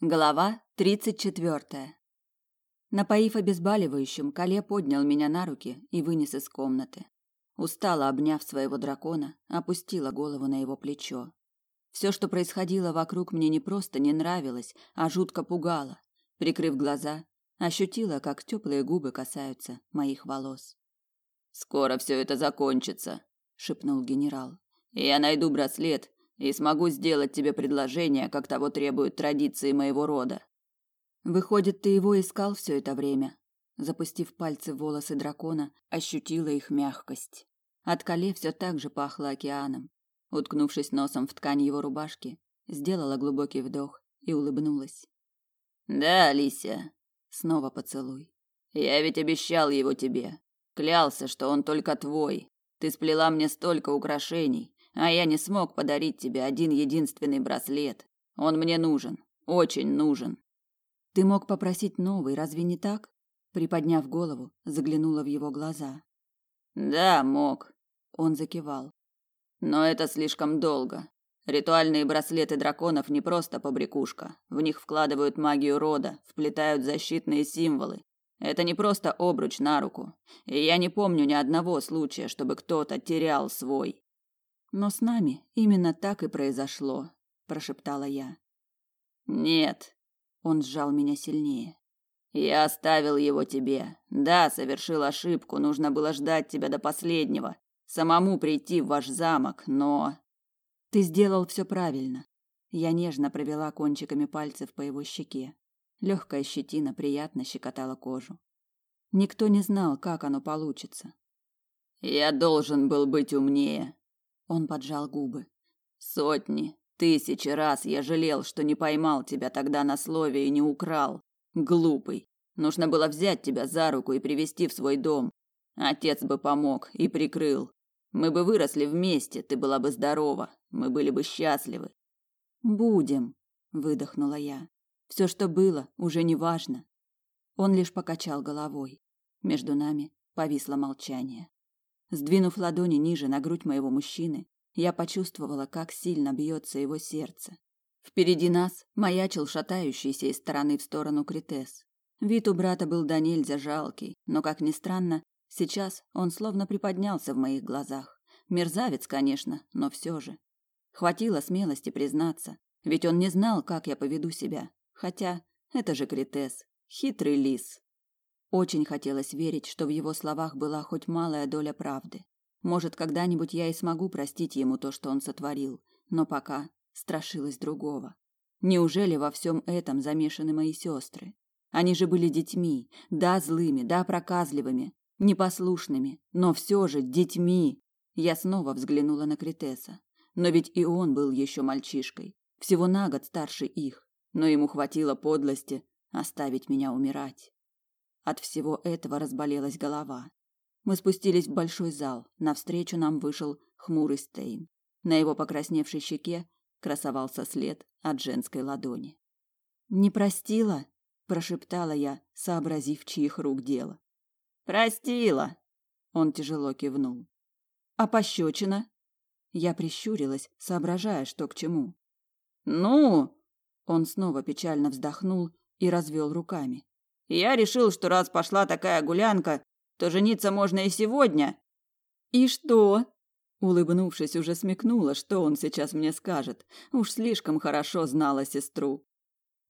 Глава тридцать четвертая. Напоив обезболивающим, Кале поднял меня на руки и вынес из комнаты. Устало обняв своего дракона, опустила голову на его плечо. Все, что происходило вокруг, мне не просто не нравилось, а жутко пугало. Прикрыв глаза, ощутила, как теплые губы касаются моих волос. Скоро все это закончится, шепнул генерал. Я найду браслет и смогу сделать тебе предложение, как того требуют традиции моего рода. Выходит, ты его искал все это время. Запустив пальцы в волосы дракона, ощутила их мягкость. От Кале все так же пахло океаном. Уткнувшись носом в ткань его рубашки, сделала глубокий вдох и улыбнулась. Да, Алисия, снова поцелуй. Я ведь обещал его тебе. Клялся, что он только твой. Ты сплела мне столько украшений, а я не смог подарить тебе один единственный браслет. Он мне нужен, очень нужен. Ты мог попросить новый, разве не так? Приподняв голову, заглянула в его глаза. Да, мог. Он закивал. Но это слишком долго. Ритуальные браслеты драконов не просто побрякушка. В них вкладывают магию рода, вплетают защитные символы. Это не просто обруч на руку. И я не помню ни одного случая, чтобы кто-то терял свой. Но с нами именно так и произошло, прошептала я. Нет, он сжал меня сильнее. Я оставил его тебе. Да, совершил ошибку, нужно было ждать тебя до последнего, самому прийти в ваш замок, но ты сделал все правильно. Я нежно провела кончиками пальцев по его щеке. Легкая щетина приятно щекотала кожу. Никто не знал, как оно получится. Я должен был быть умнее, он поджал губы. Сотни, тысячи раз я жалел, что не поймал тебя тогда на слове и не украл. Глупый. Нужно было взять тебя за руку и привести в свой дом. Отец бы помог и прикрыл. Мы бы выросли вместе, ты была бы здорова, мы были бы счастливы. Будем, выдохнула я. Все, что было, уже не важно. Он лишь покачал головой. Между нами повисло молчание. Сдвинув ладони ниже на грудь моего мужчины, я почувствовала, как сильно бьется его сердце. Впереди нас маячил шатающийся из стороны в сторону Критес. Вид у брата был до нельзя жалкий, но, как ни странно, сейчас он словно приподнялся в моих глазах. Мерзавец, конечно, но все же. Хватило смелости признаться, ведь он не знал, как я поведу себя. Хотя это же Критес, хитрый лис. Очень хотелось верить, что в его словах была хоть малая доля правды. Может, когда-нибудь я и смогу простить ему то, что он сотворил, но пока страшилась другого. Неужели во всем этом замешаны мои сестры? Они же были детьми, да, злыми, да, проказливыми, непослушными, но все же детьми. Я снова взглянула на Критеса. Но ведь и он был еще мальчишкой, всего на год старше их, но ему хватило подлости оставить меня умирать. От всего этого разболелась голова. Мы спустились в большой зал. Навстречу нам вышел хмурый Стейн. На его покрасневшей щеке красовался след от женской ладони. «Не простила?» – прошептала я, сообразив, чьих рук дело. «Простила!» – он тяжело кивнул. «А пощечина?» Я прищурилась, соображая, что к чему. «Ну?» Он снова печально вздохнул и развел руками. Я решил, что раз пошла такая гулянка, то жениться можно и сегодня. И что? Улыбнувшись, уже смекнула, что он сейчас мне скажет. Уж слишком хорошо знала сестру.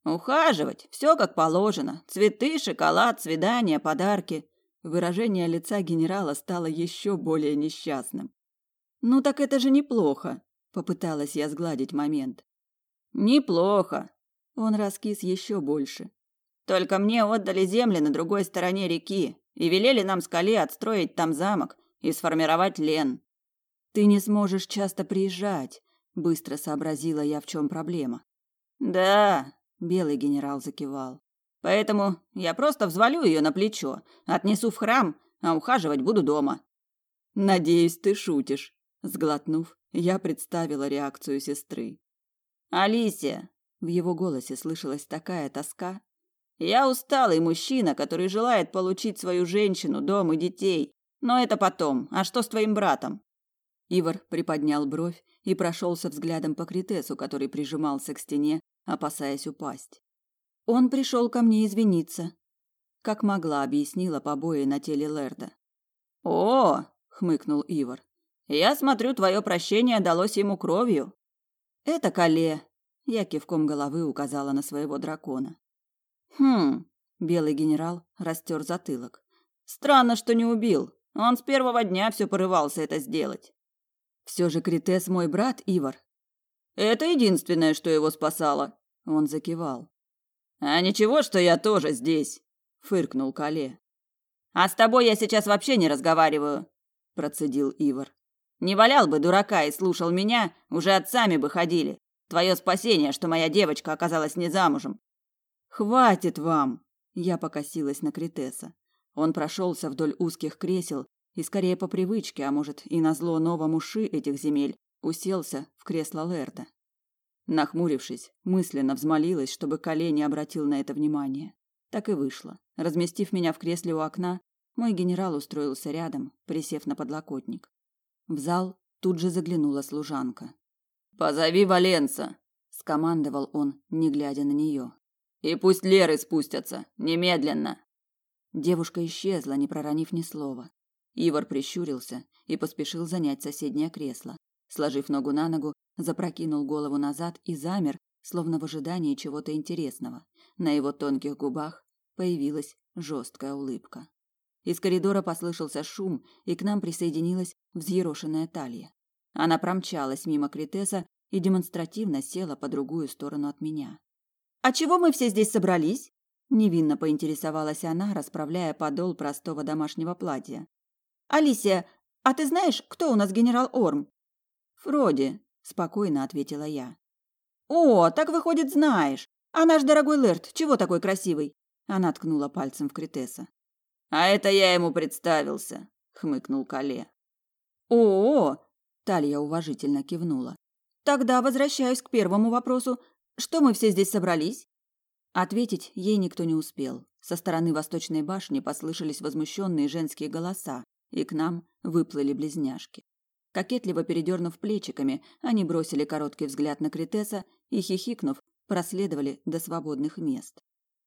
Ухаживать, все как положено. Цветы, шоколад, свидания, подарки. Выражение лица генерала стало еще более несчастным. Ну так это же неплохо, попыталась я сгладить момент. Неплохо. Он раскис еще больше. Только мне отдали земли на другой стороне реки и велели нам с Кали отстроить там замок и сформировать лен. Ты не сможешь часто приезжать, быстро сообразила я, в чем проблема. Да, белый генерал закивал. Поэтому я просто взвалю ее на плечо, отнесу в храм, а ухаживать буду дома. Надеюсь, ты шутишь, сглотнув, я представила реакцию сестры. Алисия, в его голосе слышалась такая тоска, я усталый мужчина, который желает получить свою женщину, дом и детей. Но это потом. А что с твоим братом? Ивар приподнял бровь и прошелся взглядом по Критесу, который прижимался к стене, опасаясь упасть. Он пришел ко мне извиниться. Как могла, объяснила побои на теле Лерда. «О!» — хмыкнул Ивар. «Я смотрю, твое прощение далось ему кровью». «Это Кале», — я кивком головы указала на своего дракона. «Хм...» — белый генерал растер затылок. «Странно, что не убил. Он с первого дня все порывался это сделать». «Все же Критес мой брат, Ивар». «Это единственное, что его спасало», — он закивал. «А ничего, что я тоже здесь», — фыркнул Кале. А с тобой я сейчас вообще не разговариваю, процедил Ивар. Не валял бы дурака и слушал меня, уже отцами бы ходили. Твое спасение, что моя девочка оказалась не замужем. Хватит вам, я покосилась на Критеса. Он прошелся вдоль узких кресел и скорее по привычке, а может и на зло новому ши этих земель, уселся в кресло Лерда. Нахмурившись, мысленно взмолилась, чтобы колени обратил на это внимание. Так и вышло. Разместив меня в кресле у окна, мой генерал устроился рядом, присев на подлокотник. В зал тут же заглянула служанка. «Позови Валенца!» – скомандовал он, не глядя на нее. «И пусть Леры спустятся! Немедленно!» Девушка исчезла, не проронив ни слова. Ивар прищурился и поспешил занять соседнее кресло. Сложив ногу на ногу, запрокинул голову назад и замер, словно в ожидании чего-то интересного. На его тонких губах появилась жесткая улыбка. Из коридора послышался шум, и к нам присоединилась взъерошенная талия. Она промчалась мимо Критеса и демонстративно села по другую сторону от меня. «А чего мы все здесь собрались?» Невинно поинтересовалась она, расправляя подол простого домашнего платья. «Алисия, а ты знаешь, кто у нас генерал Орм?» «Фроди», – спокойно ответила я. «О, так выходит, знаешь. А наш дорогой Лерт, чего такой красивый? Она ткнула пальцем в Критеса. А это я ему представился, хмыкнул Кале. О, Талия уважительно кивнула. Тогда возвращаюсь к первому вопросу. Что мы все здесь собрались? Ответить ей никто не успел. Со стороны восточной башни послышались возмущенные женские голоса, и к нам выплыли близняшки. Кокетливо передернув плечиками, они бросили короткий взгляд на Критеса и, хихикнув, проследовали до свободных мест.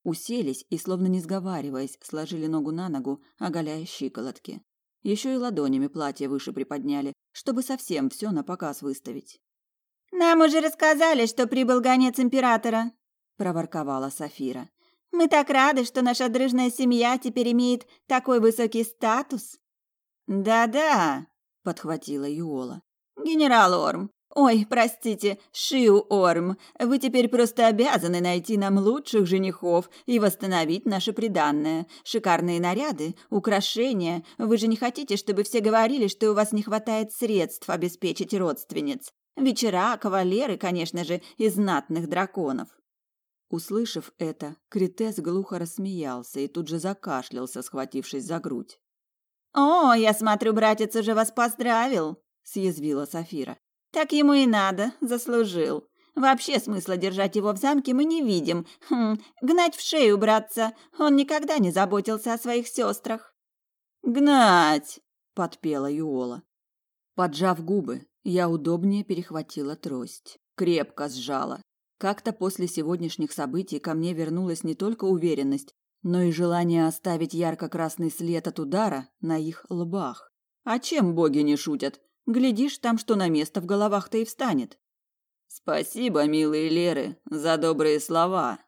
Уселись и, словно не сговариваясь, сложили ногу на ногу, оголяя щиколотки. Еще и ладонями платье выше приподняли, чтобы совсем все на показ выставить. «Нам уже рассказали, что прибыл гонец императора», – проворковала Сафира. «Мы так рады, что наша дрыжная семья теперь имеет такой высокий статус». «Да-да», – подхватила Юола. «Генерал Орм, «Ой, простите, Шиу Орм, вы теперь просто обязаны найти нам лучших женихов и восстановить наше приданное. Шикарные наряды, украшения. Вы же не хотите, чтобы все говорили, что у вас не хватает средств обеспечить родственниц? Вечера, кавалеры, конечно же, из знатных драконов». Услышав это, Критес глухо рассмеялся и тут же закашлялся, схватившись за грудь. «О, я смотрю, братец уже вас поздравил», – съязвила Сафира. Так ему и надо, заслужил. Вообще смысла держать его в замке мы не видим. Хм, гнать в шею, братца. Он никогда не заботился о своих сестрах. Гнать, подпела Юола. Поджав губы, я удобнее перехватила трость, крепко сжала. Как-то после сегодняшних событий ко мне вернулась не только уверенность, но и желание оставить ярко-красный след от удара на их лбах. А чем боги не шутят? Глядишь, там что на место в головах-то и встанет. Спасибо, милые Леры, за добрые слова.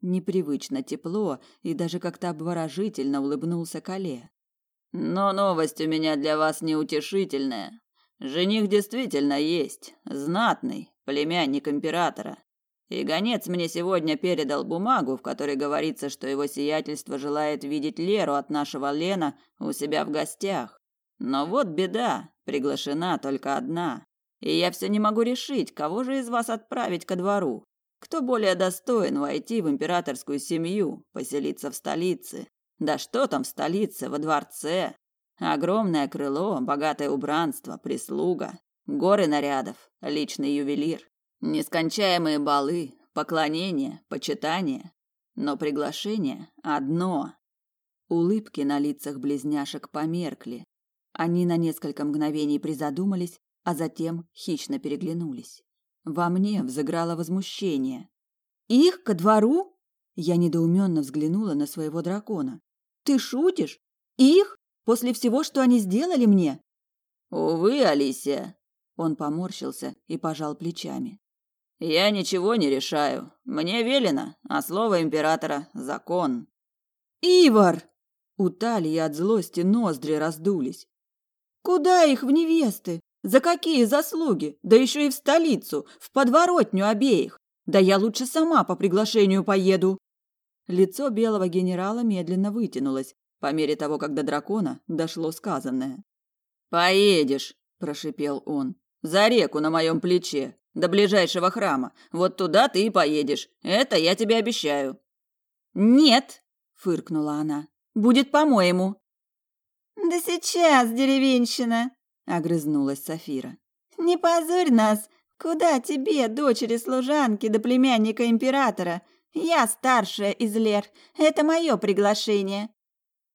Непривычно тепло и даже как-то обворожительно улыбнулся Кале. Но новость у меня для вас неутешительная. Жених действительно есть, знатный, племянник императора. И гонец мне сегодня передал бумагу, в которой говорится, что его сиятельство желает видеть Леру от нашего Лена у себя в гостях. Но вот беда, приглашена только одна. И я все не могу решить, кого же из вас отправить ко двору. Кто более достоин войти в императорскую семью, поселиться в столице? Да что там в столице, во дворце? Огромное крыло, богатое убранство, прислуга, горы нарядов, личный ювелир, нескончаемые балы, поклонения, почитания. Но приглашение одно. Улыбки на лицах близняшек померкли, они на несколько мгновений призадумались, а затем хищно переглянулись. Во мне взыграло возмущение. Их ко двору? Я недоуменно взглянула на своего дракона. Ты шутишь? Их? После всего, что они сделали мне? Увы, Алисия. Он поморщился и пожал плечами. Я ничего не решаю. Мне велено, а слово императора закон. Ивар! У Талии от злости ноздри раздулись. Куда их в невесты? За какие заслуги? Да еще и в столицу, в подворотню обеих. Да я лучше сама по приглашению поеду. Лицо белого генерала медленно вытянулось, по мере того, как до дракона дошло сказанное. «Поедешь», – прошипел он, – «за реку на моем плече, до ближайшего храма. Вот туда ты и поедешь. Это я тебе обещаю». «Нет», – фыркнула она, – «будет по-моему». «Да сейчас, деревенщина», – огрызнулась Сафира. «Не позорь нас. Куда тебе, дочери служанки да племянника императора? Я старшая из Лер. Это мое приглашение».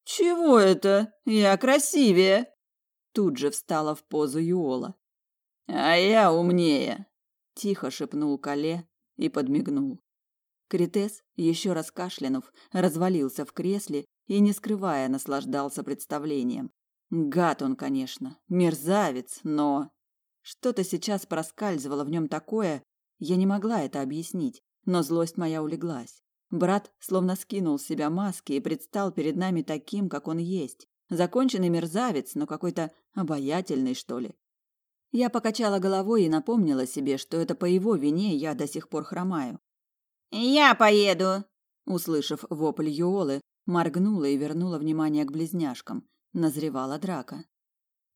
«Чего это? Я красивее!» Тут же встала в позу Юола. «А я умнее!» Тихо шепнул Кале и подмигнул. Критес, еще раз кашлянув, развалился в кресле и, не скрывая, наслаждался представлением. Гад он, конечно, мерзавец, но... Что-то сейчас проскальзывало в нем такое, я не могла это объяснить, но злость моя улеглась. Брат словно скинул с себя маски и предстал перед нами таким, как он есть. Законченный мерзавец, но какой-то обаятельный, что ли. Я покачала головой и напомнила себе, что это по его вине я до сих пор хромаю. «Я поеду!» Услышав вопль Юолы, моргнула и вернула внимание к близняшкам. Назревала драка.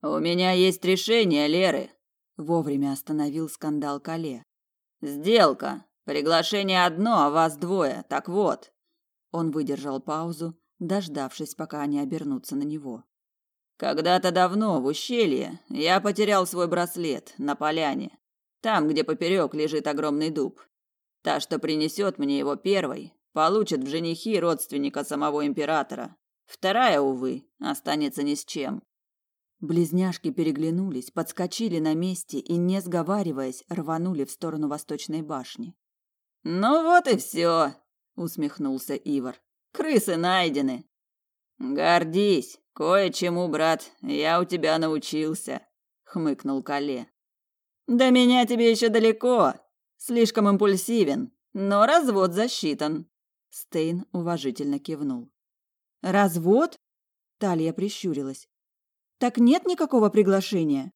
«У меня есть решение, Леры!» Вовремя остановил скандал Кале. «Сделка! Приглашение одно, а вас двое. Так вот. Он выдержал паузу, дождавшись, пока они обернутся на него. Когда-то давно в ущелье я потерял свой браслет на поляне, там, где поперек лежит огромный дуб. Та, что принесет мне его первой, получит в женихи родственника самого императора. Вторая, увы, останется ни с чем. Близняшки переглянулись, подскочили на месте и, не сговариваясь, рванули в сторону восточной башни. Ну вот и все, усмехнулся Ивар. Крысы найдены. Гордись, кое-чему, брат, я у тебя научился, хмыкнул Кале. До меня тебе еще далеко. Слишком импульсивен, но развод засчитан. Стейн уважительно кивнул. Развод? Талия прищурилась. Так нет никакого приглашения.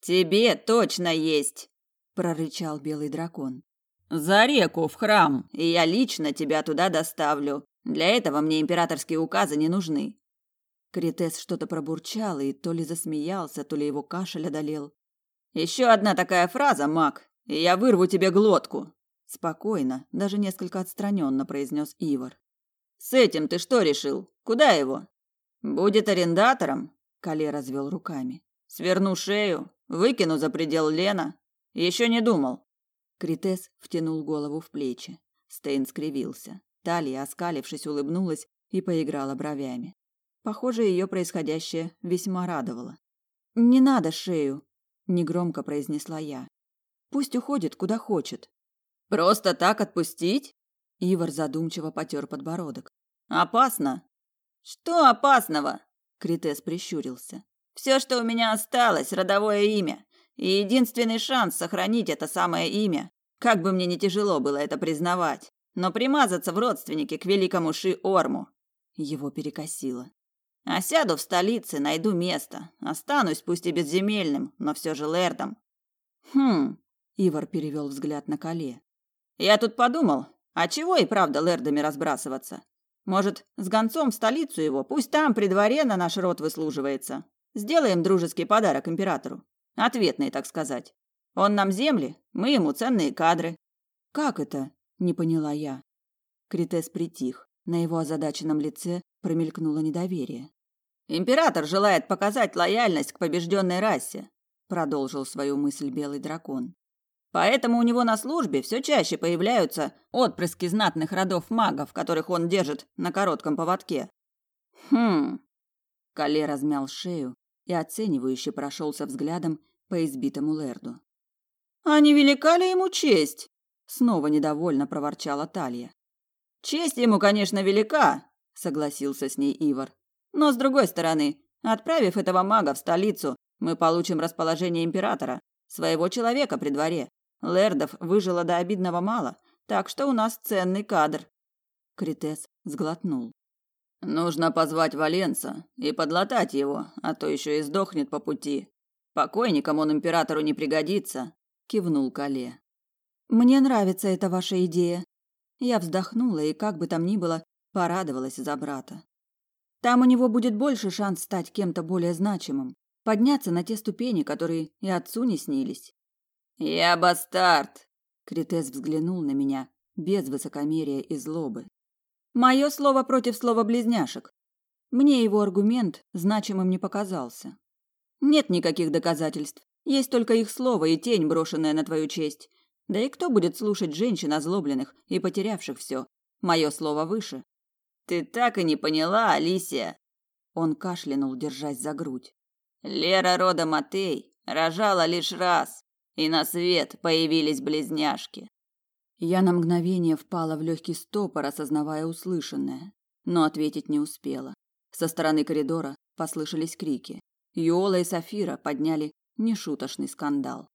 Тебе точно есть, прорычал белый дракон. За реку в храм, и я лично тебя туда доставлю. Для этого мне императорские указы не нужны. Критес что-то пробурчал и то ли засмеялся, то ли его кашель одолел. Еще одна такая фраза, маг, и я вырву тебе глотку. Спокойно, даже несколько отстраненно произнес Ивар. С этим ты что решил? Куда его? Будет арендатором? Кале развел руками. Сверну шею, выкину за предел Лена. Еще не думал. Критес втянул голову в плечи. Стейн скривился. Талия, оскалившись, улыбнулась и поиграла бровями. Похоже, ее происходящее весьма радовало. «Не надо шею», – негромко произнесла я. «Пусть уходит, куда хочет». «Просто так отпустить?» Ивар задумчиво потер подбородок. «Опасно». «Что опасного?» Критес прищурился. «Все, что у меня осталось, родовое имя. И единственный шанс сохранить это самое имя, как бы мне не тяжело было это признавать, но примазаться в родственники к великому Ши-Орму. Его перекосило. А сяду в столице, найду место. Останусь пусть и безземельным, но все же лэрдом. Хм, Ивар перевел взгляд на Кале. Я тут подумал, а чего и правда лэрдами разбрасываться? Может, с гонцом в столицу его, пусть там при дворе на наш род выслуживается. Сделаем дружеский подарок императору. Ответные, так сказать. Он нам земли, мы ему ценные кадры. Как это? Не поняла я. Критес притих. На его озадаченном лице промелькнуло недоверие. Император желает показать лояльность к побежденной расе, продолжил свою мысль белый дракон. Поэтому у него на службе все чаще появляются отпрыски знатных родов магов, которых он держит на коротком поводке. Хм. Кале размял шею и оценивающе прошелся взглядом по избитому Лерду. «А не велика ли ему честь?» Снова недовольно проворчала Талия. Честь ему, конечно, велика, согласился с ней Ивар. Но с другой стороны, отправив этого мага в столицу, мы получим расположение императора, своего человека при дворе. Лэрдов выжило до обидного мало, так что у нас ценный кадр. Критес сглотнул. Нужно позвать Валенца и подлатать его, а то еще и сдохнет по пути. Покойникам он императору не пригодится, кивнул Кале. Мне нравится эта ваша идея. Я вздохнула и как бы там ни было, порадовалась за брата. Там у него будет больше шанс стать кем-то более значимым, подняться на те ступени, которые и отцу не снились. Я бастард. Критес взглянул на меня без высокомерия и злобы. Мое слово против слова близняшек. Мне его аргумент значимым не показался. Нет никаких доказательств. Есть только их слово и тень, брошенная на твою честь. Да и кто будет слушать женщин озлобленных и потерявших все? Мое слово выше. Ты так и не поняла, Алисия. Он кашлянул, держась за грудь. Лера рода Матей рожала лишь раз, и на свет появились близняшки. Я на мгновение впала в легкий стопор, осознавая услышанное, но ответить не успела. Со стороны коридора послышались крики. Юола и Сафира подняли нешуточный скандал.